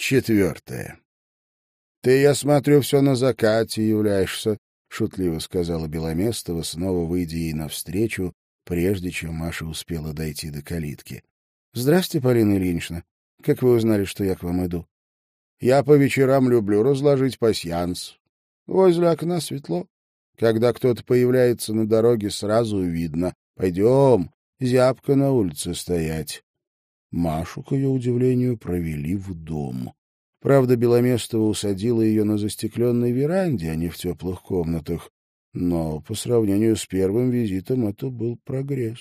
Четвертое. «Ты, я смотрю, все на закате являешься», — шутливо сказала Беломестова, снова выйдя ей навстречу, прежде чем Маша успела дойти до калитки. «Здравствуйте, Полина Ильинична. Как вы узнали, что я к вам иду?» «Я по вечерам люблю разложить пасьянс. Возле окна светло. Когда кто-то появляется на дороге, сразу видно. Пойдем, зябко на улице стоять. Машу, к ее удивлению, провели в дом. Правда, Беломестова усадила ее на застекленной веранде, а не в теплых комнатах. Но по сравнению с первым визитом это был прогресс.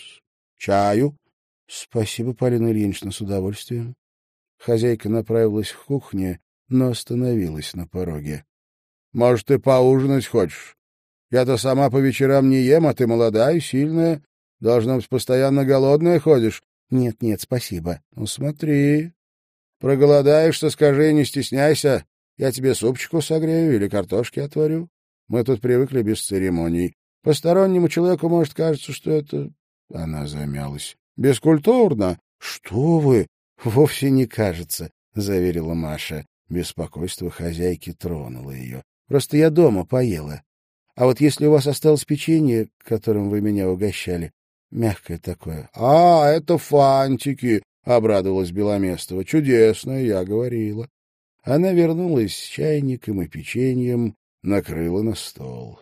«Чаю?» «Спасибо, Полина Ильинична, с удовольствием». Хозяйка направилась к кухне, но остановилась на пороге. «Может, ты поужинать хочешь? Я-то сама по вечерам не ем, а ты молодая, сильная. Должно быть, постоянно голодная ходишь. Нет, нет, спасибо. Ну, смотри. Проголодаешься, скажи, не стесняйся. Я тебе супчику согрею или картошки отварю. Мы тут привыкли без церемоний. Постороннему человеку может кажется, что это... Она замялась. Бескультурно. Что вы? Вовсе не кажется, заверила Маша. Беспокойство хозяйки тронуло ее. Просто я дома поела. А вот если у вас осталось печенье, которым вы меня угощали, Мягкое такое. — А, это фантики! — обрадовалась Беломестова. — Чудесное, я говорила. Она вернулась с чайником и печеньем, накрыла на стол.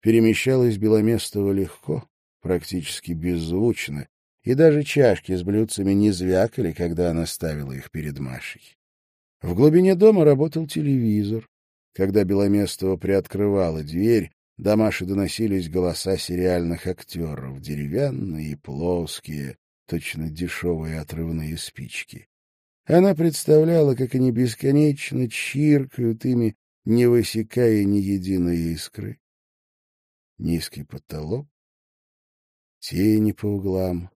Перемещалась Беломестова легко, практически беззвучно, и даже чашки с блюдцами не звякали, когда она ставила их перед Машей. В глубине дома работал телевизор. Когда Беломестова приоткрывала дверь, до Маши доносились голоса сериальных актеров, деревянные и плоские, точно дешевые отрывные спички. Она представляла, как они бесконечно чиркают ими, не высекая ни единой искры. Низкий потолок, тени по углам,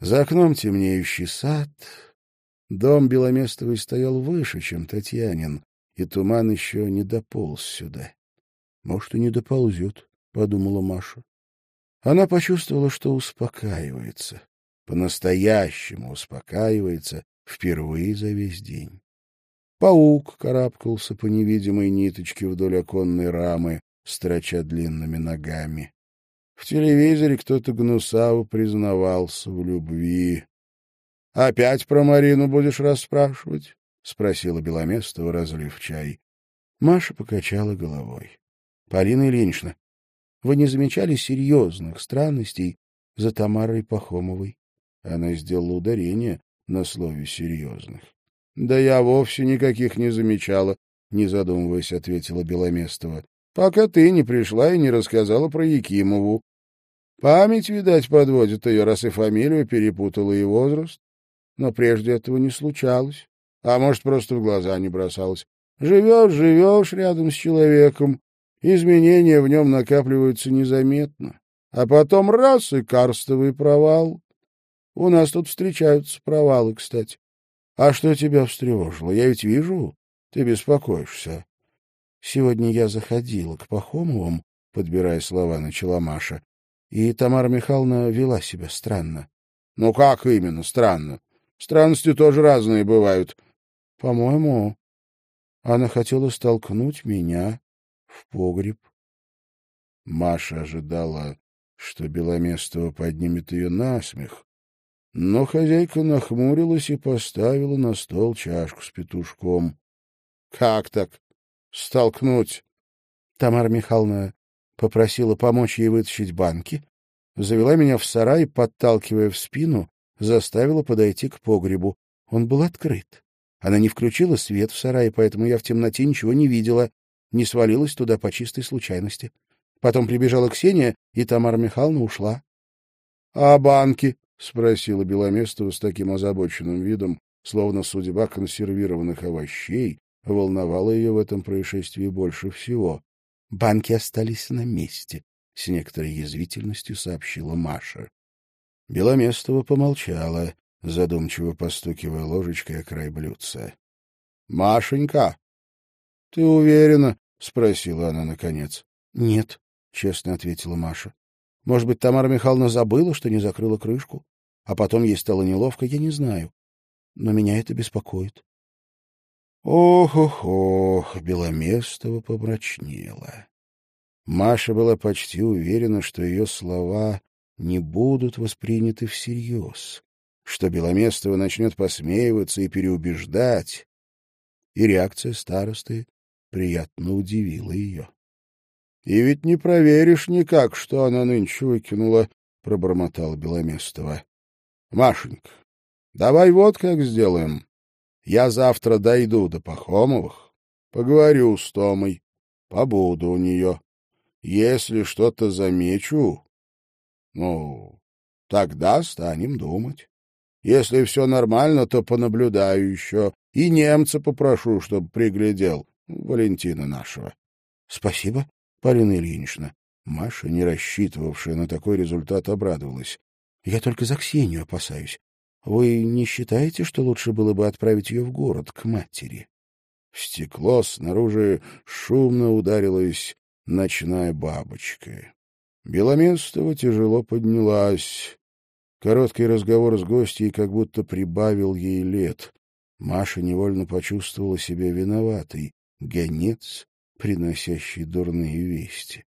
за окном темнеющий сад. Дом Беломестовой стоял выше, чем Татьянин, и туман еще не дополз сюда. Может, и не доползет, — подумала Маша. Она почувствовала, что успокаивается, по-настоящему успокаивается впервые за весь день. Паук карабкался по невидимой ниточке вдоль оконной рамы, строча длинными ногами. В телевизоре кто-то гнусаво признавался в любви. — Опять про Марину будешь расспрашивать? — спросила Беломестова, разлив чай. Маша покачала головой. Полина Ильинична, вы не замечали серьезных странностей за Тамарой Пахомовой? Она сделала ударение на слове «серьезных». — Да я вовсе никаких не замечала, — не задумываясь, ответила Беломестова. — Пока ты не пришла и не рассказала про Якимову. Память, видать, подводит ее, раз и фамилию перепутала, и возраст. Но прежде этого не случалось. А может, просто в глаза не бросалось. Живешь, живешь рядом с человеком, Изменения в нем накапливаются незаметно. А потом раз — и карстовый провал. У нас тут встречаются провалы, кстати. А что тебя встревожило? Я ведь вижу, ты беспокоишься. Сегодня я заходила к Пахомовым, подбирая слова, начала Маша, и Тамара Михайловна вела себя странно. — Ну как именно странно? Странности тоже разные бывают. — По-моему, она хотела столкнуть меня в погреб. Маша ожидала, что Беломестова поднимет ее на смех, но хозяйка нахмурилась и поставила на стол чашку с петушком. — Как так? Столкнуть? Тамара Михайловна попросила помочь ей вытащить банки, завела меня в сарай, подталкивая в спину, заставила подойти к погребу. Он был открыт. Она не включила свет в сарае, поэтому я в темноте ничего не видела не свалилась туда по чистой случайности. Потом прибежала Ксения, и Тамара Михайловна ушла. — А банки? — спросила Беломестова с таким озабоченным видом, словно судьба консервированных овощей волновала ее в этом происшествии больше всего. — Банки остались на месте, — с некоторой язвительностью сообщила Маша. Беломестова помолчала, задумчиво постукивая ложечкой о край блюдца. — Машенька, — Ты уверена? — спросила она наконец. — Нет, — честно ответила Маша. — Может быть, Тамара Михайловна забыла, что не закрыла крышку? А потом ей стало неловко, я не знаю. Но меня это беспокоит. Ох-ох-ох, Беломестова помрачнела. Маша была почти уверена, что ее слова не будут восприняты всерьез, что Беломестова начнет посмеиваться и переубеждать, и реакция старосты приятно удивила ее. — И ведь не проверишь никак, что она нынче выкинула, — пробормотала Беломестова. — Машенька, давай вот как сделаем. Я завтра дойду до Пахомовых, поговорю с Томой, побуду у нее. Если что-то замечу, ну, тогда станем думать. Если все нормально, то понаблюдаю еще. И немца попрошу, чтобы приглядел, Валентина нашего. — Спасибо, Полина Ильинична. Маша, не рассчитывавшая на такой результат, обрадовалась. — Я только за Ксению опасаюсь. Вы не считаете, что лучше было бы отправить ее в город, к матери? В стекло снаружи шумно ударилась ночная бабочка. Беломестова тяжело поднялась. Короткий разговор с гостьей как будто прибавил ей лет. Маша невольно почувствовала себя виноватой. Гонец, приносящий дурные вести.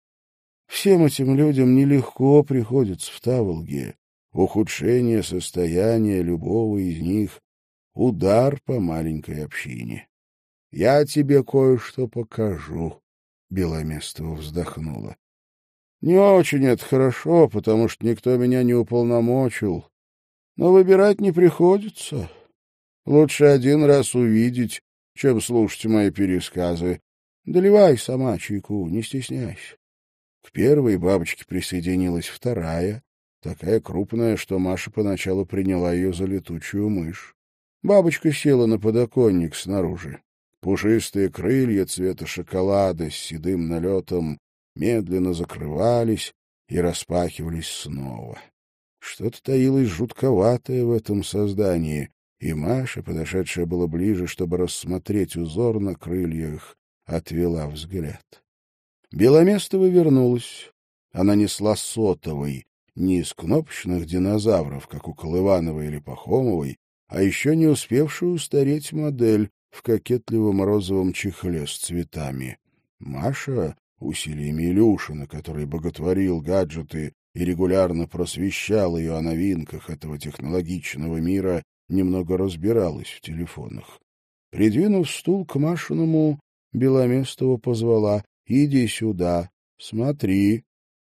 Всем этим людям нелегко приходится в Таволге. Ухудшение состояния любого из них — удар по маленькой общине. — Я тебе кое-что покажу, Беломестова вздохнула. Не очень это хорошо, потому что никто меня не уполномочил. Но выбирать не приходится. Лучше один раз увидеть, чем слушать мои пересказы. Доливай сама чайку, не стесняйся. К первой бабочке присоединилась вторая, такая крупная, что Маша поначалу приняла ее за летучую мышь. Бабочка села на подоконник снаружи. Пушистые крылья цвета шоколада с седым налетом медленно закрывались и распахивались снова. Что-то таилось жутковатое в этом создании, и Маша, подошедшая было ближе, чтобы рассмотреть узор на крыльях, отвела взгляд. Беломестова вернулась. Она несла сотовый, не из кнопочных динозавров, как у Колывановой или Пахомовой, а еще не успевшую устареть модель, в кокетливом розовом чехле с цветами. Маша, усилиями Илюшина, который боготворил гаджеты и регулярно просвещал ее о новинках этого технологичного мира, немного разбиралась в телефонах. Придвинув стул к Машиному, Беломестова позвала «Иди сюда, смотри».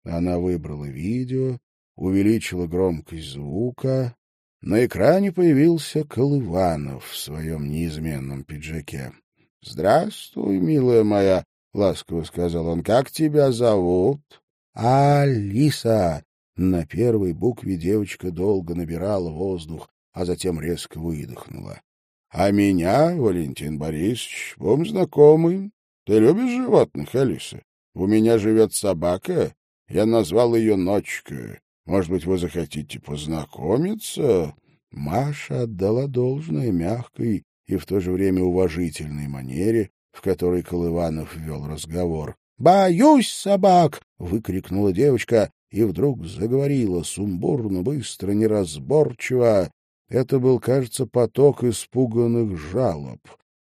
Она выбрала видео, увеличила громкость звука, на экране появился Колыванов в своем неизменном пиджаке. — Здравствуй, милая моя, — ласково сказал он. — Как тебя зовут? — Алиса. На первой букве девочка долго набирала воздух, а затем резко выдохнула. — А меня, Валентин Борисович, будем знакомы. Ты любишь животных, Алиса? У меня живет собака. Я назвал ее Ночка. Может быть, вы захотите познакомиться?» Маша отдала должное мягкой и в то же время уважительной манере, в которой Колыванов вел разговор. «Боюсь собак!» — выкрикнула девочка и вдруг заговорила сумбурно, быстро, неразборчиво. Это был, кажется, поток испуганных жалоб.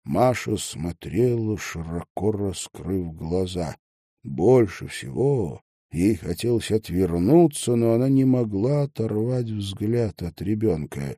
Маша смотрела, широко раскрыв глаза. Больше всего Ей хотелось отвернуться, но она не могла оторвать взгляд от ребенка.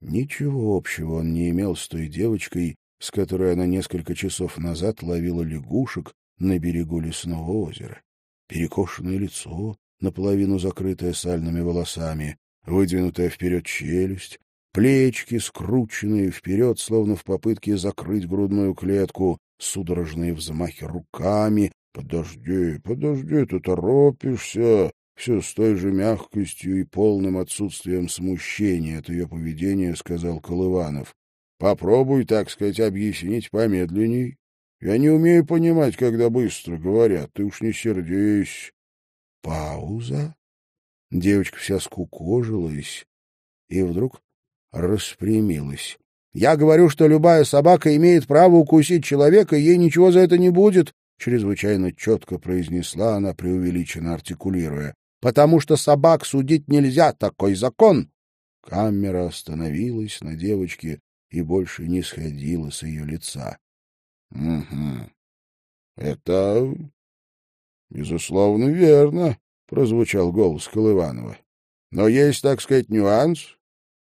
Ничего общего он не имел с той девочкой, с которой она несколько часов назад ловила лягушек на берегу лесного озера. Перекошенное лицо, наполовину закрытое сальными волосами, выдвинутая вперед челюсть, плечики, скрученные вперед, словно в попытке закрыть грудную клетку, судорожные взмахи руками, Подожди, подожди, ты торопишься. Все с той же мягкостью и полным отсутствием смущения от ее поведения, сказал Колыванов. Попробуй, так сказать, объяснить помедленней. Я не умею понимать, когда быстро говорят. Ты уж не сердись. Пауза. Девочка вся скукожилась и вдруг распрямилась. Я говорю, что любая собака имеет право укусить человека, и ей ничего за это не будет чрезвычайно четко произнесла она, преувеличенно артикулируя. «Потому что собак судить нельзя, такой закон!» Камера остановилась на девочке и больше не сходила с ее лица. Угу. Это, безусловно, верно, прозвучал голос Колыванова. Но есть, так сказать, нюанс.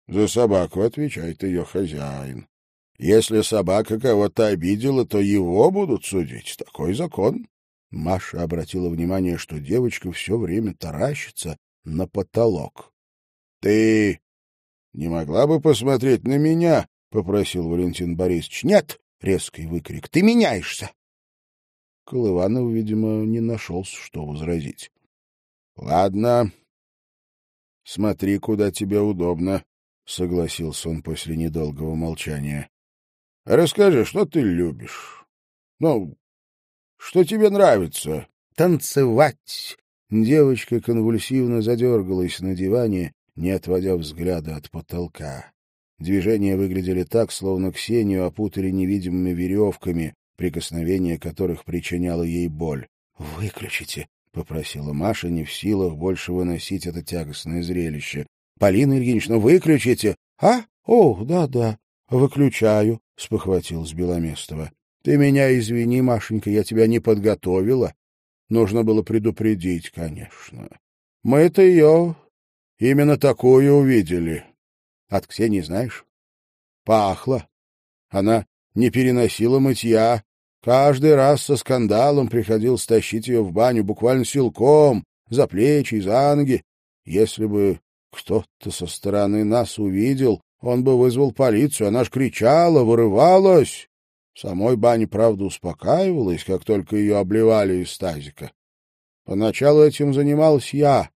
За собаку отвечает ее хозяин. Если собака кого-то обидела, то его будут судить. Такой закон. Маша обратила внимание, что девочка все время таращится на потолок. — Ты не могла бы посмотреть на меня? — попросил Валентин Борисович. — Нет! — резкий выкрик. — Ты меняешься! Колыванов, видимо, не нашелся, что возразить. — Ладно. Смотри, куда тебе удобно, — согласился он после недолгого молчания. — Расскажи, что ты любишь? Ну, что тебе нравится? Танцевать. Девочка конвульсивно задергалась на диване, не отводя взгляда от потолка. Движения выглядели так, словно Ксению опутали невидимыми веревками, прикосновение которых причиняло ей боль. «Выключите», — попросила Маша, не в силах больше выносить это тягостное зрелище. «Полина Ильинична, выключите!» «А? О, да-да, выключаю», — спохватилась Беломестова. Ты меня извини, Машенька, я тебя не подготовила. Нужно было предупредить, конечно. Мы-то ее именно такую увидели. От Ксении, знаешь, пахло. Она не переносила мытья. Каждый раз со скандалом приходил стащить ее в баню буквально силком, за плечи, за ноги. Если бы кто-то со стороны нас увидел, он бы вызвал полицию. Она ж кричала, вырывалась. Самой бане, правда, успокаивалась, как только ее обливали из тазика. Поначалу этим занималась я.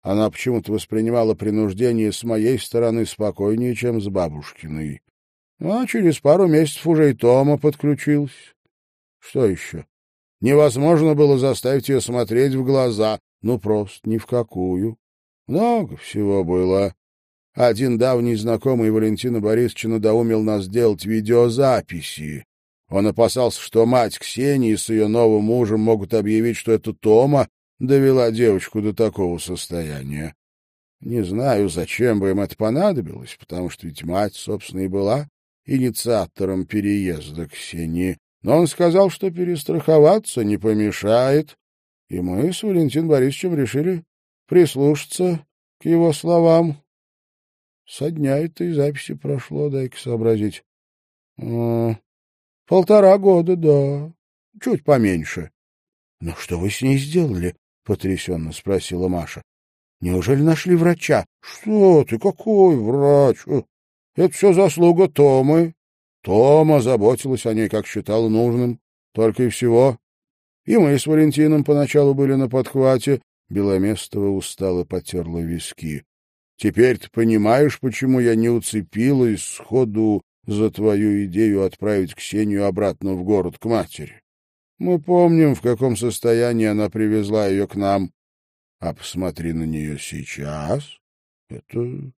Она почему-то воспринимала принуждение с моей стороны спокойнее, чем с бабушкиной. А через пару месяцев уже и Тома подключился. Что еще? Невозможно было заставить ее смотреть в глаза, ну, просто ни в какую. Много всего было. Один давний знакомый Валентина Борисовича надоумил нас делать видеозаписи. Он опасался, что мать Ксении с ее новым мужем могут объявить, что это Тома довела девочку до такого состояния. Не знаю, зачем бы им это понадобилось, потому что ведь мать, собственно, и была инициатором переезда Ксении. Но он сказал, что перестраховаться не помешает, и мы с Валентином Борисовичем решили прислушаться к его словам. Со дня этой записи прошло, дай-ка сообразить. Полтора года, да. Чуть поменьше. — Ну что вы с ней сделали? — потрясенно спросила Маша. — Неужели нашли врача? — Что ты, какой врач? Это все заслуга Томы. Тома заботилась о ней, как считала нужным. Только и всего. И мы с Валентином поначалу были на подхвате. Беломестова устало потерла виски. Теперь ты понимаешь, почему я не уцепилась сходу за твою идею отправить Ксению обратно в город к матери. Мы помним, в каком состоянии она привезла ее к нам. А посмотри на нее сейчас. Это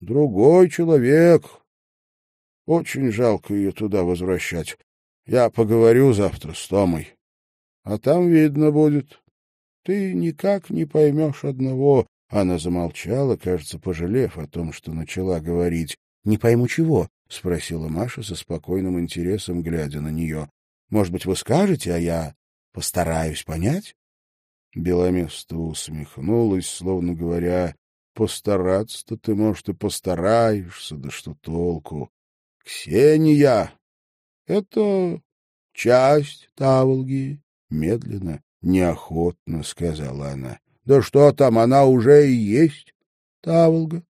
другой человек. Очень жалко ее туда возвращать. Я поговорю завтра с Томой. А там видно будет. Ты никак не поймешь одного. Она замолчала, кажется, пожалев о том, что начала говорить. Не пойму чего. — спросила Маша со спокойным интересом, глядя на нее. — Может быть, вы скажете, а я постараюсь понять? Беломестова усмехнулась, словно говоря, «Постараться-то ты, может, и постараешься, да что толку? Ксения — это часть Таволги», — медленно, неохотно сказала она. «Да что там, она уже и есть Таволга.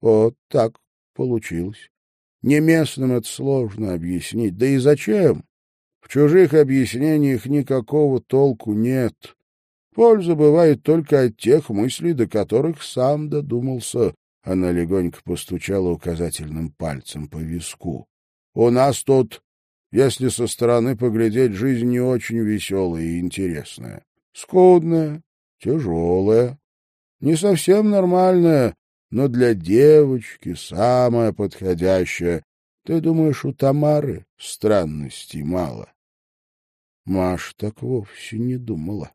Вот так получилось. Не местным это сложно объяснить. Да и зачем? В чужих объяснениях никакого толку нет. Польза бывает только от тех мыслей, до которых сам додумался. Она легонько постучала указательным пальцем по виску. У нас тут, если со стороны поглядеть, жизнь не очень веселая и интересная. Скудная, тяжелая, не совсем нормальная, но для девочки самое подходящее. Ты думаешь, у Тамары странностей мало? Маша так вовсе не думала.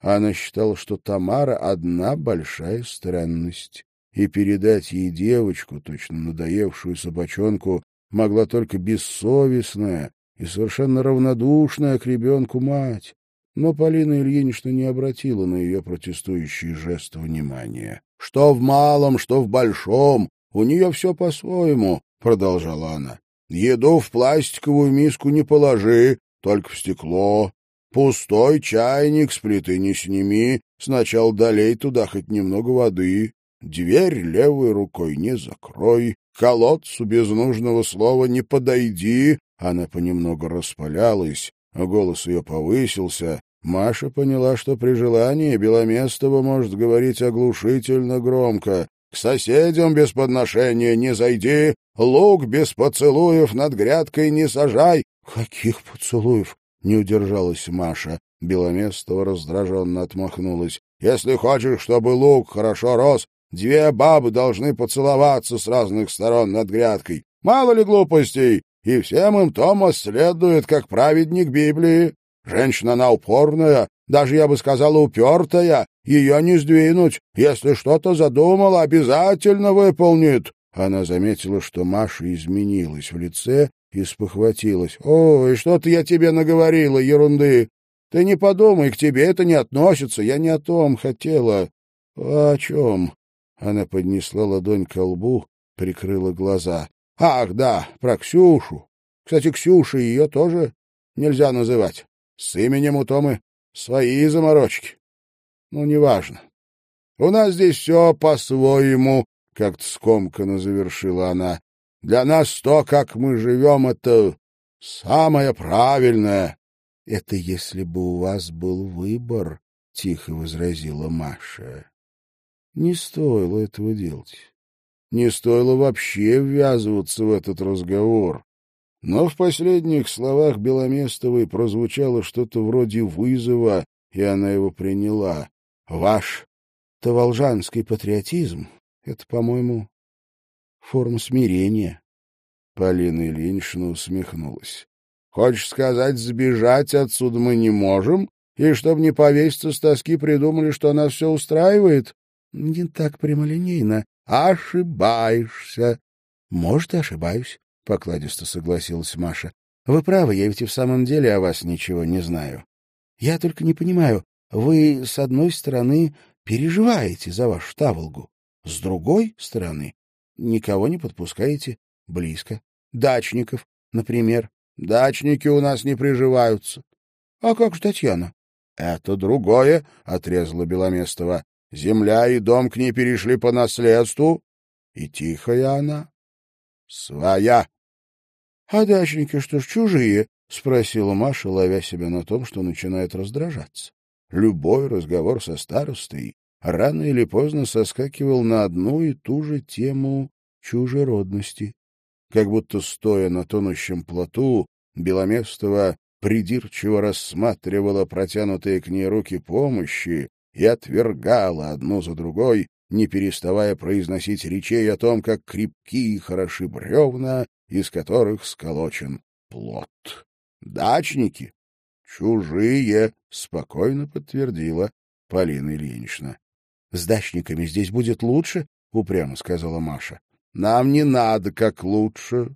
Она считала, что Тамара — одна большая странность, и передать ей девочку, точно надоевшую собачонку, могла только бессовестная, и совершенно равнодушная к ребенку мать. Но Полина Ильинична не обратила на ее протестующий жест внимания. — Что в малом, что в большом, у нее все по-своему, — продолжала она. — Еду в пластиковую миску не положи, только в стекло. Пустой чайник с плиты не сними, сначала долей туда хоть немного воды. Дверь левой рукой не закрой, колодцу без нужного слова не подойди. Она понемногу распалялась, голос ее повысился. Маша поняла, что при желании Беломестова может говорить оглушительно громко. «К соседям без подношения не зайди, лук без поцелуев над грядкой не сажай». «Каких поцелуев?» — не удержалась Маша. Беломестова раздраженно отмахнулась. «Если хочешь, чтобы лук хорошо рос, две бабы должны поцеловаться с разных сторон над грядкой. Мало ли глупостей, и всем им Томас следует, как праведник Библии. Женщина она упорная, даже, я бы сказала, упертая. Ее не сдвинуть. Если что-то задумала, обязательно выполнит. Она заметила, что Маша изменилась в лице и спохватилась. «Ой, что-то я тебе наговорила, ерунды. Ты не подумай, к тебе это не относится. Я не о том хотела. А о чем?» Она поднесла ладонь к лбу, прикрыла глаза. Ах, да, про Ксюшу. Кстати, Ксюша ее тоже нельзя называть. С именем у Томы свои заморочки. Ну, неважно. У нас здесь все по-своему, — как-то скомканно завершила она. Для нас то, как мы живем, это самое правильное. — Это если бы у вас был выбор, — тихо возразила Маша. Не стоило этого делать. Не стоило вообще ввязываться в этот разговор. Но в последних словах Беломестовой прозвучало что-то вроде вызова, и она его приняла. «Ваш таволжанский патриотизм — это, по-моему, форма смирения». Полина Ильинична усмехнулась. «Хочешь сказать, сбежать отсюда мы не можем, и чтобы не повеситься с тоски придумали, что она все устраивает?» «Не так прямолинейно. Ошибаешься. Может, и ошибаюсь, — покладисто согласилась Маша. Вы правы, я ведь и в самом деле о вас ничего не знаю. Я только не понимаю, вы, с одной стороны, переживаете за вашу таволгу, с другой стороны, никого не подпускаете близко. Дачников, например. Дачники у нас не приживаются. А как же Татьяна? — Это другое, — отрезала Беломестова. Земля и дом к ней перешли по наследству, и тихая она. Своя. — А дачники что ж, чужие? — спросила Маша, ловя себя на том, что начинает раздражаться. Любой разговор со старостой рано или поздно соскакивал на одну и ту же тему чужеродности. Как будто, стоя на тонущем плоту, Беломестова придирчиво рассматривала протянутые к ней руки помощи и отвергала одну за другой, не переставая произносить речей о том, как крепки и хороши бревна, из которых сколочен плод. «Дачники? Чужие!» — спокойно подтвердила Полина Ильинична. «С дачниками здесь будет лучше?» — упрямо сказала Маша. «Нам не надо как лучше.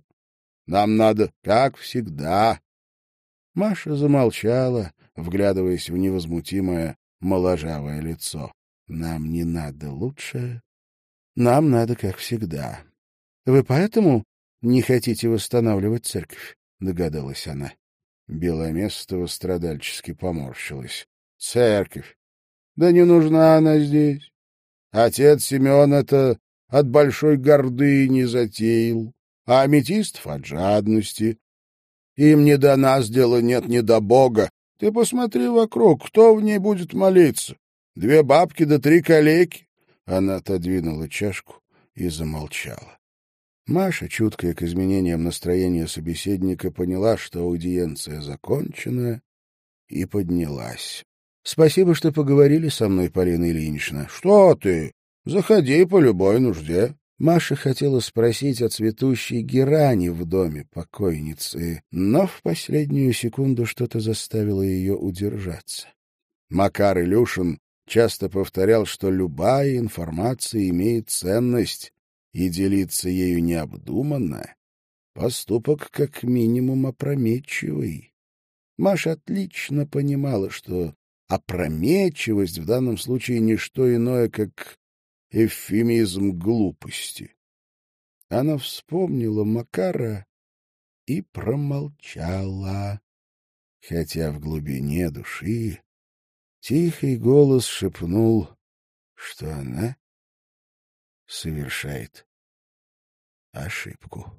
Нам надо как всегда». Маша замолчала, вглядываясь в невозмутимое моложавое лицо. Нам не надо лучше. Нам надо, как всегда. Вы поэтому не хотите восстанавливать церковь? Догадалась она. Беломестова страдальчески поморщилась. Церковь. Да не нужна она здесь. Отец Семен это от большой гордыни затеял, а аметистов от жадности. Им не до нас дела нет, не до Бога, ты посмотри вокруг, кто в ней будет молиться? Две бабки да три калеки. Она отодвинула чашку и замолчала. Маша, чуткая к изменениям настроения собеседника, поняла, что аудиенция закончена, и поднялась. — Спасибо, что поговорили со мной, Полина Ильинична. — Что ты? Заходи по любой нужде. Маша хотела спросить о цветущей герани в доме покойницы, но в последнюю секунду что-то заставило ее удержаться. Макар Илюшин часто повторял, что любая информация имеет ценность, и делиться ею необдуманно Поступок как минимум опрометчивый. Маша отлично понимала, что опрометчивость в данном случае не что иное, как эвфемизм глупости. Она вспомнила Макара и промолчала, хотя в глубине души тихий голос шепнул, что она совершает ошибку.